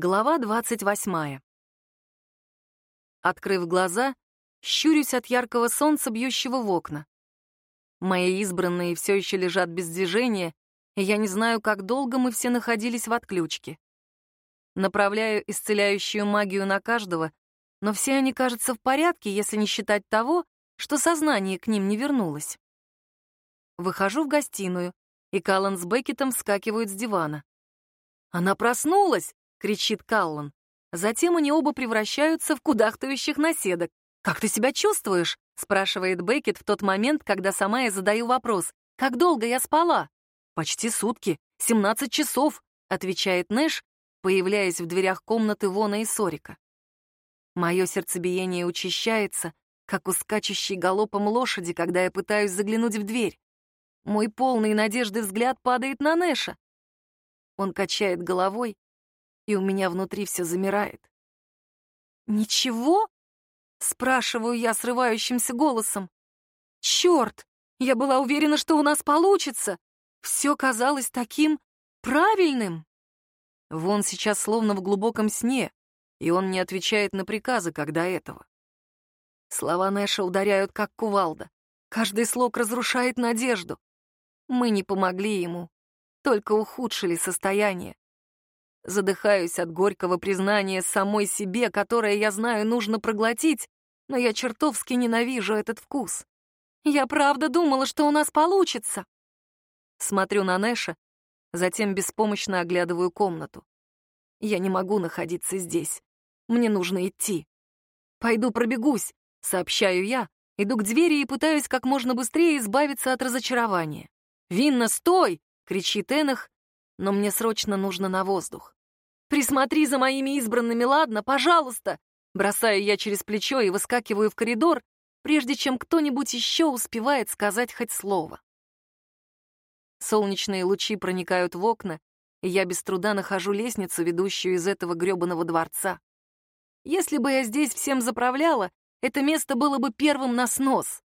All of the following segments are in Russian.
Глава двадцать восьмая. Открыв глаза, щурюсь от яркого солнца, бьющего в окна. Мои избранные все еще лежат без движения, и я не знаю, как долго мы все находились в отключке. Направляю исцеляющую магию на каждого, но все они, кажется, в порядке, если не считать того, что сознание к ним не вернулось. Выхожу в гостиную, и Каллан с Беккетом вскакивают с дивана. «Она проснулась!» — кричит Каллан. Затем они оба превращаются в кудахтающих наседок. «Как ты себя чувствуешь?» — спрашивает Беккет в тот момент, когда сама я задаю вопрос. «Как долго я спала?» «Почти сутки. 17 часов», — отвечает Нэш, появляясь в дверях комнаты Вона и Сорика. Мое сердцебиение учащается, как у скачущей галопом лошади, когда я пытаюсь заглянуть в дверь. Мой полный надежды взгляд падает на Нэша. Он качает головой, и у меня внутри все замирает. «Ничего?» — спрашиваю я срывающимся голосом. «Черт! Я была уверена, что у нас получится! Все казалось таким правильным!» Вон сейчас словно в глубоком сне, и он не отвечает на приказы, когда этого. Слова Нэша ударяют, как кувалда. Каждый слог разрушает надежду. Мы не помогли ему, только ухудшили состояние. Задыхаюсь от горького признания самой себе, которое, я знаю, нужно проглотить, но я чертовски ненавижу этот вкус. Я правда думала, что у нас получится. Смотрю на Нэша, затем беспомощно оглядываю комнату. Я не могу находиться здесь. Мне нужно идти. Пойду пробегусь, сообщаю я, иду к двери и пытаюсь как можно быстрее избавиться от разочарования. «Винна, стой!» — кричит Энах, но мне срочно нужно на воздух. «Присмотри за моими избранными, ладно? Пожалуйста!» Бросаю я через плечо и выскакиваю в коридор, прежде чем кто-нибудь еще успевает сказать хоть слово. Солнечные лучи проникают в окна, и я без труда нахожу лестницу, ведущую из этого грёбаного дворца. Если бы я здесь всем заправляла, это место было бы первым на снос.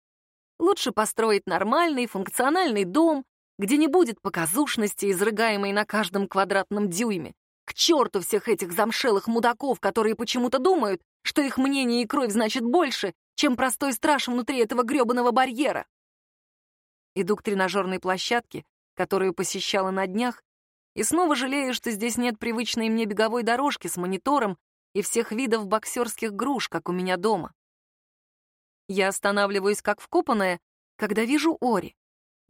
Лучше построить нормальный, функциональный дом, где не будет показушности, изрыгаемой на каждом квадратном дюйме. К черту всех этих замшелых мудаков, которые почему-то думают, что их мнение и кровь значит больше, чем простой страж внутри этого гребаного барьера. Иду к тренажерной площадке, которую посещала на днях, и снова жалею, что здесь нет привычной мне беговой дорожки с монитором и всех видов боксерских груш, как у меня дома. Я останавливаюсь как вкопанная, когда вижу Ори.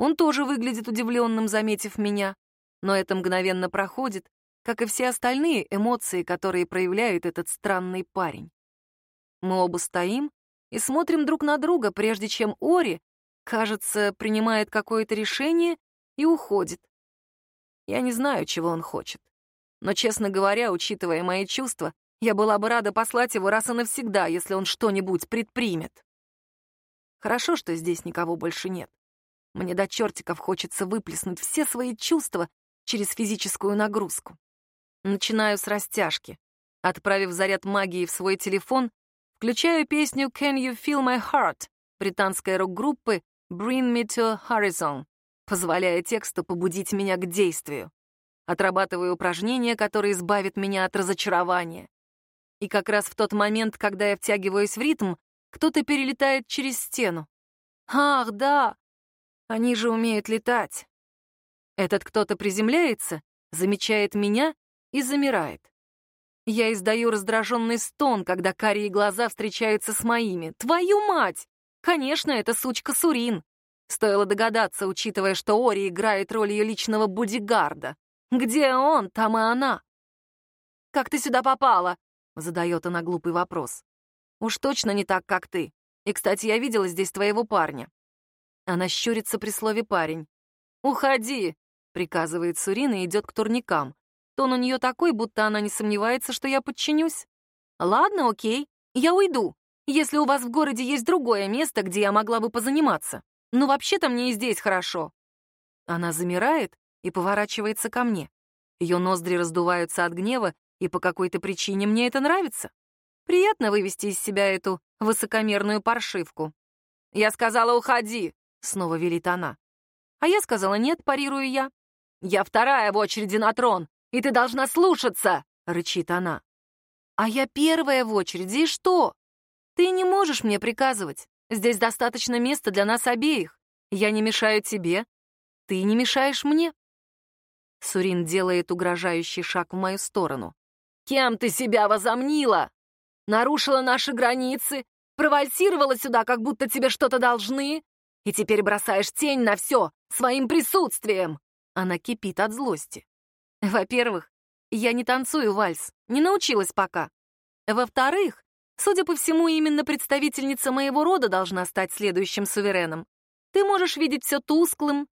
Он тоже выглядит удивленным, заметив меня, но это мгновенно проходит, как и все остальные эмоции, которые проявляет этот странный парень. Мы оба стоим и смотрим друг на друга, прежде чем Ори, кажется, принимает какое-то решение и уходит. Я не знаю, чего он хочет. Но, честно говоря, учитывая мои чувства, я была бы рада послать его раз и навсегда, если он что-нибудь предпримет. Хорошо, что здесь никого больше нет. Мне до чертиков хочется выплеснуть все свои чувства через физическую нагрузку. Начинаю с растяжки. Отправив заряд магии в свой телефон, включаю песню «Can You Feel My Heart» британской рок-группы «Bring Me to Horizon», позволяя тексту побудить меня к действию. Отрабатываю упражнения, которые избавят меня от разочарования. И как раз в тот момент, когда я втягиваюсь в ритм, кто-то перелетает через стену. Ах, да, они же умеют летать. Этот кто-то приземляется, замечает меня и замирает. Я издаю раздраженный стон, когда карие глаза встречаются с моими. Твою мать! Конечно, это сучка Сурин. Стоило догадаться, учитывая, что Ори играет роль ее личного бодигарда. Где он, там и она. «Как ты сюда попала?» — задает она глупый вопрос. «Уж точно не так, как ты. И, кстати, я видела здесь твоего парня. Она щурится при слове «парень». «Уходи!» — приказывает Сурина и идет к турникам. Тон у нее такой, будто она не сомневается, что я подчинюсь. «Ладно, окей, я уйду, если у вас в городе есть другое место, где я могла бы позаниматься. Но вообще-то мне и здесь хорошо». Она замирает и поворачивается ко мне. Ее ноздри раздуваются от гнева, и по какой-то причине мне это нравится. Приятно вывести из себя эту высокомерную паршивку. «Я сказала, уходи!» — снова велит она. А я сказала нет, парирую я. «Я вторая в очереди на трон, и ты должна слушаться!» — рычит она. «А я первая в очереди, и что? Ты не можешь мне приказывать. Здесь достаточно места для нас обеих. Я не мешаю тебе, ты не мешаешь мне». Сурин делает угрожающий шаг в мою сторону. «Кем ты себя возомнила? Нарушила наши границы, провальсировала сюда, как будто тебе что-то должны, и теперь бросаешь тень на все своим присутствием!» Она кипит от злости. Во-первых, я не танцую вальс, не научилась пока. Во-вторых, судя по всему, именно представительница моего рода должна стать следующим сувереном. Ты можешь видеть все тусклым,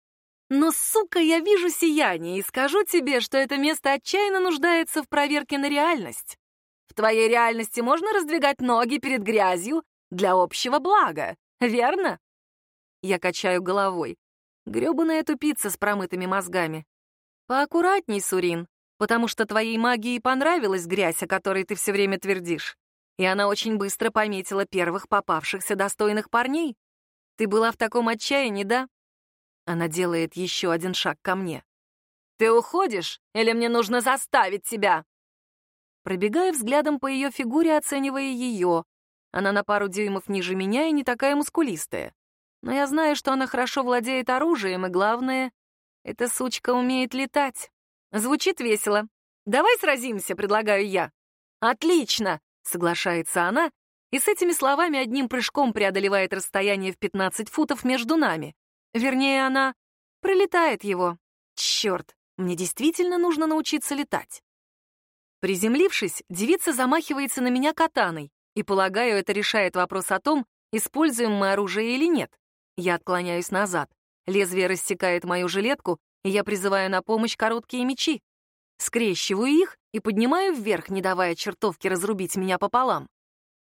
но, сука, я вижу сияние и скажу тебе, что это место отчаянно нуждается в проверке на реальность. В твоей реальности можно раздвигать ноги перед грязью для общего блага, верно? Я качаю головой. Грёбаная тупица с промытыми мозгами. Поаккуратней, Сурин, потому что твоей магии понравилась грязь, о которой ты все время твердишь. И она очень быстро пометила первых попавшихся достойных парней. Ты была в таком отчаянии, да? Она делает еще один шаг ко мне. «Ты уходишь, или мне нужно заставить тебя?» Пробегая взглядом по ее фигуре, оценивая ее. Она на пару дюймов ниже меня и не такая мускулистая. Но я знаю, что она хорошо владеет оружием, и главное, эта сучка умеет летать. Звучит весело. «Давай сразимся», — предлагаю я. «Отлично», — соглашается она, и с этими словами одним прыжком преодолевает расстояние в 15 футов между нами. Вернее, она пролетает его. Черт, мне действительно нужно научиться летать. Приземлившись, девица замахивается на меня катаной, и, полагаю, это решает вопрос о том, используем мы оружие или нет. Я отклоняюсь назад. Лезвие рассекает мою жилетку, и я призываю на помощь короткие мечи. Скрещиваю их и поднимаю вверх, не давая чертовке разрубить меня пополам.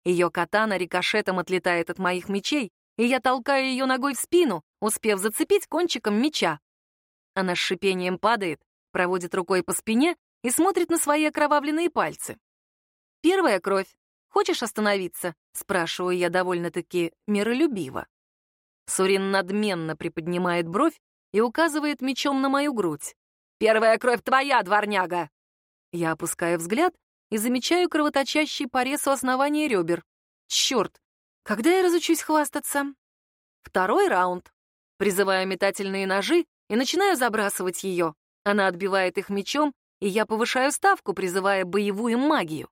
Ее катана рикошетом отлетает от моих мечей, и я толкаю ее ногой в спину, успев зацепить кончиком меча. Она с шипением падает, проводит рукой по спине и смотрит на свои окровавленные пальцы. «Первая кровь. Хочешь остановиться?» — спрашиваю я довольно-таки миролюбиво. Сурин надменно приподнимает бровь и указывает мечом на мою грудь. «Первая кровь твоя, дворняга!» Я опускаю взгляд и замечаю кровоточащий порез у основания ребер. Черт, когда я разучусь хвастаться? Второй раунд. Призываю метательные ножи и начинаю забрасывать ее. Она отбивает их мечом, и я повышаю ставку, призывая боевую магию.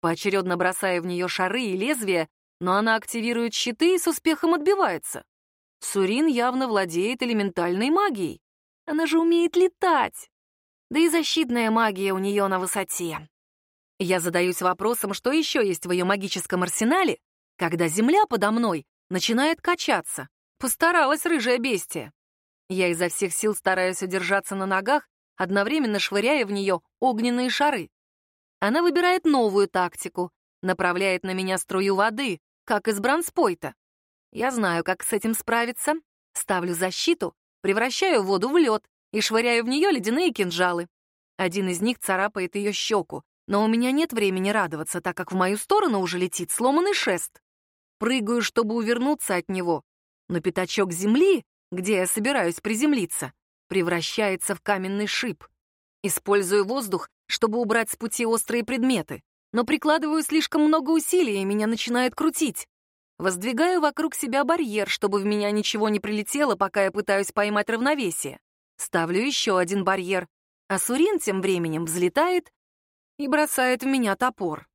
Поочередно бросаю в нее шары и лезвия, но она активирует щиты и с успехом отбивается. Сурин явно владеет элементальной магией. Она же умеет летать. Да и защитная магия у нее на высоте. Я задаюсь вопросом, что еще есть в ее магическом арсенале, когда земля подо мной начинает качаться. Постаралась рыжая бестия. Я изо всех сил стараюсь удержаться на ногах, одновременно швыряя в нее огненные шары. Она выбирает новую тактику, направляет на меня струю воды, как из бранспойта. Я знаю, как с этим справиться. Ставлю защиту, превращаю воду в лед и швыряю в нее ледяные кинжалы. Один из них царапает ее щеку, но у меня нет времени радоваться, так как в мою сторону уже летит сломанный шест. Прыгаю, чтобы увернуться от него, но пятачок земли, где я собираюсь приземлиться, превращается в каменный шип. Использую воздух, чтобы убрать с пути острые предметы, но прикладываю слишком много усилий, и меня начинает крутить. Воздвигаю вокруг себя барьер, чтобы в меня ничего не прилетело, пока я пытаюсь поймать равновесие. Ставлю еще один барьер, а Сурин тем временем взлетает и бросает в меня топор.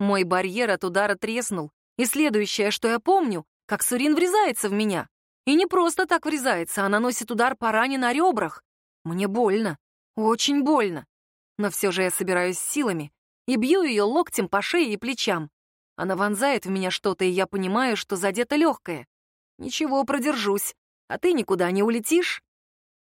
Мой барьер от удара треснул, и следующее, что я помню, как Сурин врезается в меня. И не просто так врезается, а наносит удар по ране на ребрах. Мне больно, очень больно. Но все же я собираюсь силами и бью ее локтем по шее и плечам. Она вонзает в меня что-то, и я понимаю, что задето легкое. Ничего, продержусь, а ты никуда не улетишь.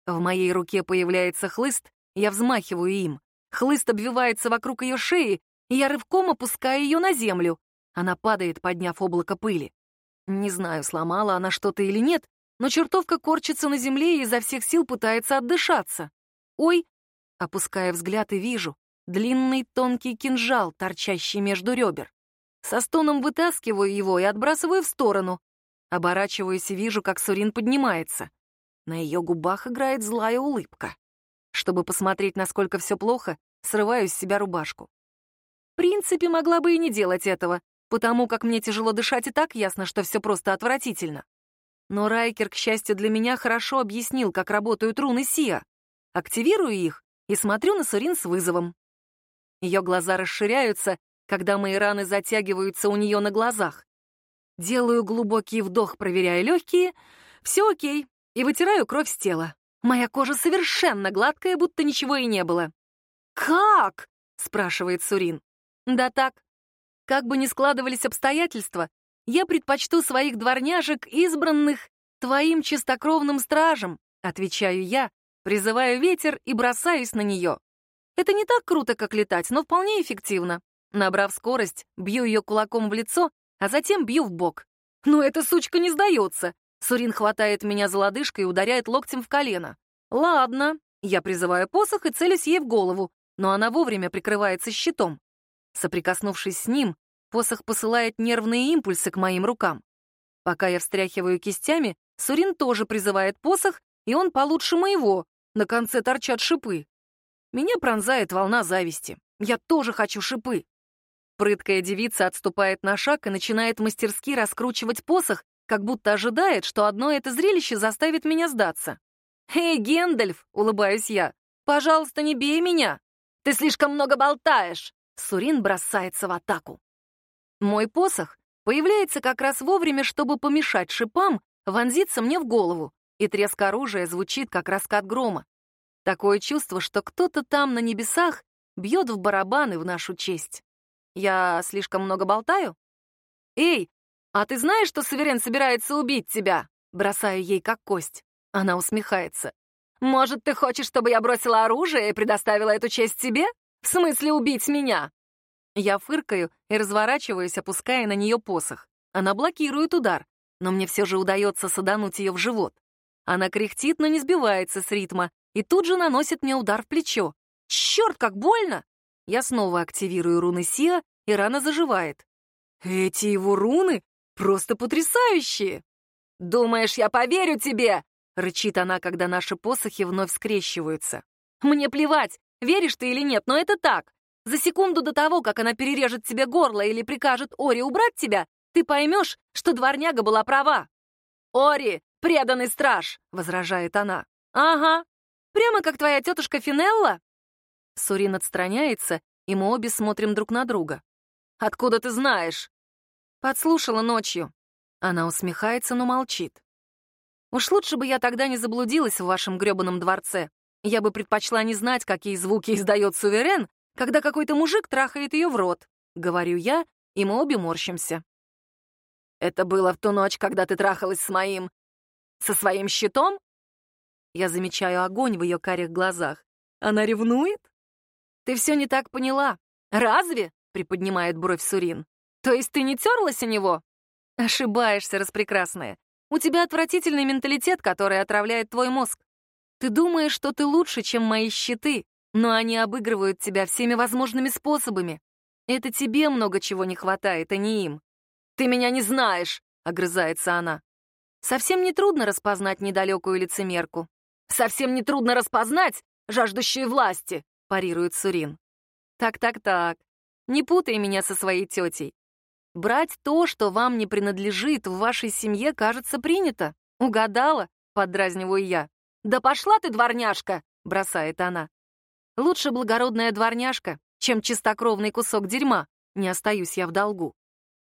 В моей руке появляется хлыст, я взмахиваю им. Хлыст обвивается вокруг ее шеи, и я рывком опускаю ее на землю. Она падает, подняв облако пыли. Не знаю, сломала она что-то или нет, но чертовка корчится на земле и изо всех сил пытается отдышаться. «Ой!» Опуская взгляд и вижу длинный тонкий кинжал, торчащий между ребер. Со стоном вытаскиваю его и отбрасываю в сторону. Оборачиваюсь и вижу, как Сурин поднимается. На ее губах играет злая улыбка. Чтобы посмотреть, насколько все плохо, срываю с себя рубашку. принципе, могла бы и не делать этого, потому как мне тяжело дышать и так ясно, что все просто отвратительно. Но Райкер, к счастью для меня, хорошо объяснил, как работают руны Сия. Активирую их и смотрю на Сурин с вызовом. Ее глаза расширяются, когда мои раны затягиваются у нее на глазах. Делаю глубокий вдох, проверяя легкие. Все окей. И вытираю кровь с тела. Моя кожа совершенно гладкая, будто ничего и не было. «Как?» — спрашивает Сурин. «Да так. Как бы ни складывались обстоятельства, я предпочту своих дворняжек, избранных твоим чистокровным стражем», — отвечаю я, призываю ветер и бросаюсь на нее. Это не так круто, как летать, но вполне эффективно. Набрав скорость, бью ее кулаком в лицо, а затем бью в бок. Но эта сучка не сдается. Сурин хватает меня за лодыжкой и ударяет локтем в колено. Ладно, я призываю посох и целюсь ей в голову, но она вовремя прикрывается щитом. Соприкоснувшись с ним, посох посылает нервные импульсы к моим рукам. Пока я встряхиваю кистями, Сурин тоже призывает посох, и он получше моего. На конце торчат шипы. Меня пронзает волна зависти. Я тоже хочу шипы. Прыткая девица отступает на шаг и начинает мастерски раскручивать посох, как будто ожидает, что одно это зрелище заставит меня сдаться. «Эй, Гендальф!» — улыбаюсь я. «Пожалуйста, не бей меня! Ты слишком много болтаешь!» Сурин бросается в атаку. Мой посох появляется как раз вовремя, чтобы помешать шипам вонзиться мне в голову, и треск оружия звучит, как раскат грома. Такое чувство, что кто-то там на небесах бьет в барабаны в нашу честь. Я слишком много болтаю? Эй, а ты знаешь, что Суверен собирается убить тебя? Бросаю ей как кость. Она усмехается. Может, ты хочешь, чтобы я бросила оружие и предоставила эту честь тебе? В смысле убить меня? Я фыркаю и разворачиваюсь, опуская на нее посох. Она блокирует удар, но мне все же удается садануть ее в живот. Она кряхтит, но не сбивается с ритма, и тут же наносит мне удар в плечо. Черт, как больно! Я снова активирую руны Сиа, и рана заживает. Эти его руны просто потрясающие! «Думаешь, я поверю тебе?» — рычит она, когда наши посохи вновь скрещиваются. «Мне плевать, веришь ты или нет, но это так. За секунду до того, как она перережет тебе горло или прикажет Ори убрать тебя, ты поймешь, что дворняга была права». «Ори, преданный страж!» — возражает она. «Ага, Прямо как твоя тетушка Финелла?» Сурин отстраняется, и мы обе смотрим друг на друга. «Откуда ты знаешь?» «Подслушала ночью». Она усмехается, но молчит. «Уж лучше бы я тогда не заблудилась в вашем грёбаном дворце. Я бы предпочла не знать, какие звуки издает суверен, когда какой-то мужик трахает ее в рот», — говорю я, и мы обе морщимся. «Это было в ту ночь, когда ты трахалась с моим... со своим щитом?» Я замечаю огонь в ее карих глазах. Она ревнует? Ты все не так поняла. Разве? Приподнимает бровь Сурин. То есть ты не терлась у него? Ошибаешься, распрекрасная. У тебя отвратительный менталитет, который отравляет твой мозг. Ты думаешь, что ты лучше, чем мои щиты, но они обыгрывают тебя всеми возможными способами. Это тебе много чего не хватает, а не им. Ты меня не знаешь, огрызается она. Совсем не трудно распознать недалекую лицемерку. Совсем нетрудно распознать жаждущие власти, парирует Сурин. Так-так-так, не путай меня со своей тетей. Брать то, что вам не принадлежит, в вашей семье, кажется, принято. Угадала, поддразниваю я. Да пошла ты, дворняжка, бросает она. Лучше благородная дворняжка, чем чистокровный кусок дерьма, не остаюсь я в долгу.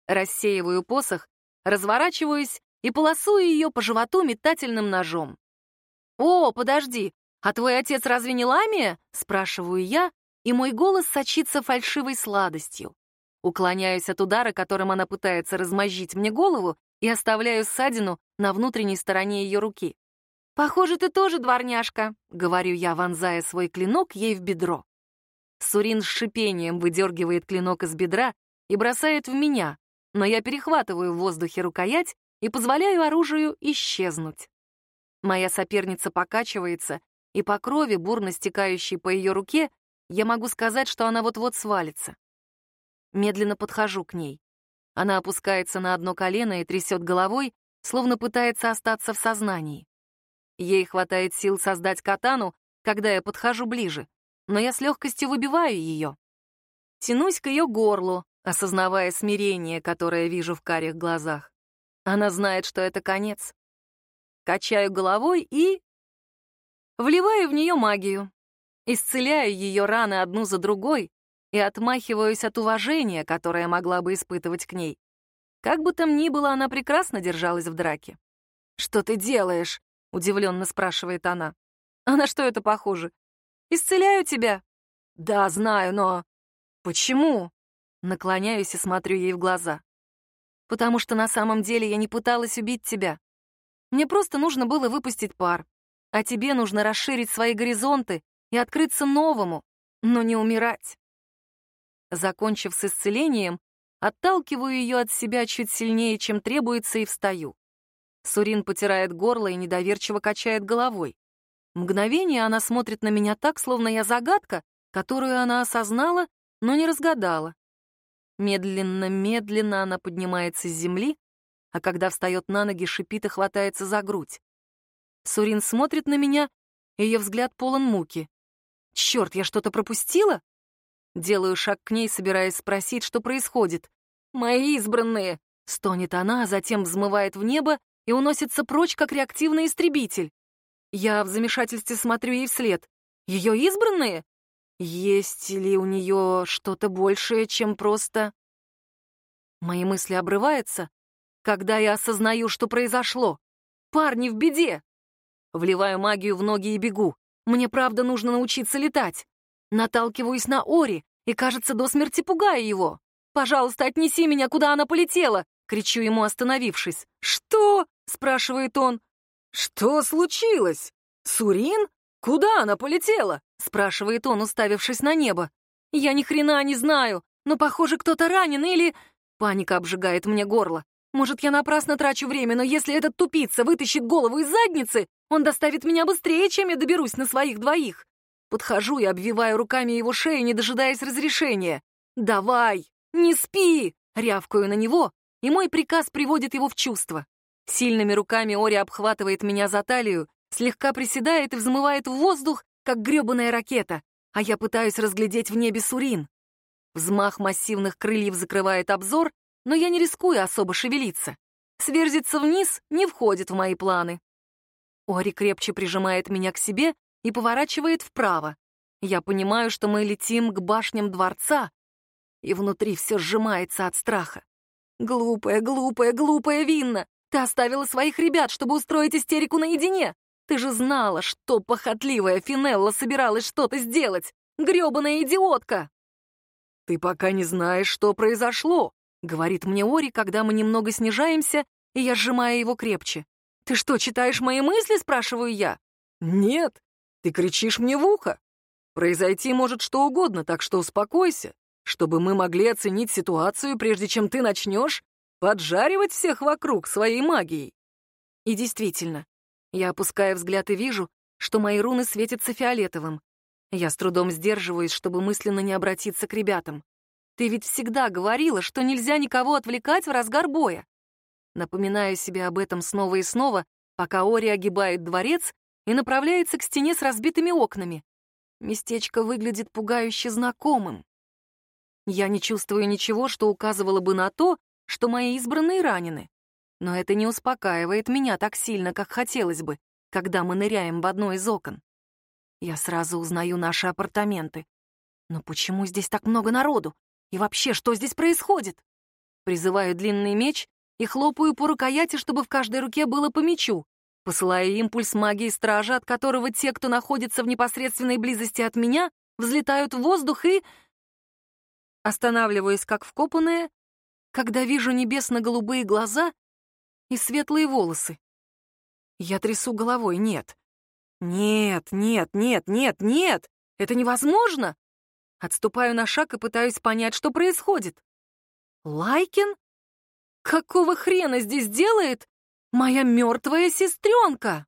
Рассеиваю посох, разворачиваюсь и полосую ее по животу метательным ножом. «О, подожди, а твой отец разве не ламия?» — спрашиваю я, и мой голос сочится фальшивой сладостью. Уклоняюсь от удара, которым она пытается размозжить мне голову, и оставляю ссадину на внутренней стороне ее руки. «Похоже, ты тоже дворняжка», — говорю я, вонзая свой клинок ей в бедро. Сурин с шипением выдергивает клинок из бедра и бросает в меня, но я перехватываю в воздухе рукоять и позволяю оружию исчезнуть. Моя соперница покачивается, и по крови, бурно стекающей по ее руке, я могу сказать, что она вот-вот свалится. Медленно подхожу к ней. Она опускается на одно колено и трясет головой, словно пытается остаться в сознании. Ей хватает сил создать катану, когда я подхожу ближе, но я с легкостью выбиваю ее. Тянусь к ее горлу, осознавая смирение, которое вижу в карих глазах. Она знает, что это конец. Качаю головой и... Вливаю в нее магию. Исцеляю ее раны одну за другой и отмахиваюсь от уважения, которое могла бы испытывать к ней. Как бы там ни было, она прекрасно держалась в драке. «Что ты делаешь?» — удивленно спрашивает она. «А на что это похоже?» «Исцеляю тебя». «Да, знаю, но...» «Почему?» Наклоняюсь и смотрю ей в глаза. «Потому что на самом деле я не пыталась убить тебя. Мне просто нужно было выпустить пар, а тебе нужно расширить свои горизонты и открыться новому, но не умирать». Закончив с исцелением, отталкиваю ее от себя чуть сильнее, чем требуется, и встаю. Сурин потирает горло и недоверчиво качает головой. Мгновение она смотрит на меня так, словно я загадка, которую она осознала но не разгадала. Медленно-медленно она поднимается с земли, а когда встает на ноги, шипит и хватается за грудь. Сурин смотрит на меня, ее взгляд полон муки. «Черт, я что-то пропустила?» Делаю шаг к ней, собираясь спросить, что происходит. «Мои избранные!» — стонет она, а затем взмывает в небо и уносится прочь, как реактивный истребитель. Я в замешательстве смотрю ей вслед. «Ее избранные? Есть ли у нее что-то большее, чем просто... Мои мысли обрываются, когда я осознаю, что произошло. Парни в беде. Вливаю магию в ноги и бегу. Мне правда нужно научиться летать. Наталкиваюсь на Ори и, кажется, до смерти пугаю его. «Пожалуйста, отнеси меня, куда она полетела!» — кричу ему, остановившись. «Что?» — спрашивает он. «Что случилось? Сурин? Куда она полетела?» спрашивает он, уставившись на небо. Я ни хрена не знаю, но, похоже, кто-то ранен или... Паника обжигает мне горло. Может, я напрасно трачу время, но если этот тупица вытащит голову из задницы, он доставит меня быстрее, чем я доберусь на своих двоих. Подхожу и обвиваю руками его шею, не дожидаясь разрешения. «Давай! Не спи!» — рявкаю на него, и мой приказ приводит его в чувство. Сильными руками Ори обхватывает меня за талию, слегка приседает и взмывает в воздух, как грёбаная ракета, а я пытаюсь разглядеть в небе Сурин. Взмах массивных крыльев закрывает обзор, но я не рискую особо шевелиться. Сверзиться вниз не входит в мои планы. Ори крепче прижимает меня к себе и поворачивает вправо. Я понимаю, что мы летим к башням дворца, и внутри все сжимается от страха. Глупая, глупая, глупая Винна! Ты оставила своих ребят, чтобы устроить истерику наедине. Ты же знала, что похотливая Финелла собиралась что-то сделать! грёбаная идиотка!» «Ты пока не знаешь, что произошло», — говорит мне Ори, когда мы немного снижаемся, и я сжимаю его крепче. «Ты что, читаешь мои мысли?» — спрашиваю я. «Нет, ты кричишь мне в ухо. Произойти может что угодно, так что успокойся, чтобы мы могли оценить ситуацию, прежде чем ты начнешь поджаривать всех вокруг своей магией». И действительно, я опускаю взгляд и вижу, что мои руны светятся фиолетовым. Я с трудом сдерживаюсь, чтобы мысленно не обратиться к ребятам. Ты ведь всегда говорила, что нельзя никого отвлекать в разгар боя. Напоминаю себе об этом снова и снова, пока Ори огибает дворец и направляется к стене с разбитыми окнами. Местечко выглядит пугающе знакомым. Я не чувствую ничего, что указывало бы на то, что мои избранные ранены. Но это не успокаивает меня так сильно, как хотелось бы, когда мы ныряем в одно из окон. Я сразу узнаю наши апартаменты. Но почему здесь так много народу? И вообще, что здесь происходит? Призываю длинный меч и хлопаю по рукояти, чтобы в каждой руке было по мечу, посылая импульс магии стража, от которого те, кто находится в непосредственной близости от меня, взлетают в воздух и... Останавливаюсь как вкопанная, когда вижу небесно-голубые глаза и светлые волосы. Я трясу головой. Нет. Нет, нет, нет, нет, нет! Это невозможно! Отступаю на шаг и пытаюсь понять, что происходит. Лайкин? Какого хрена здесь делает моя мертвая сестренка?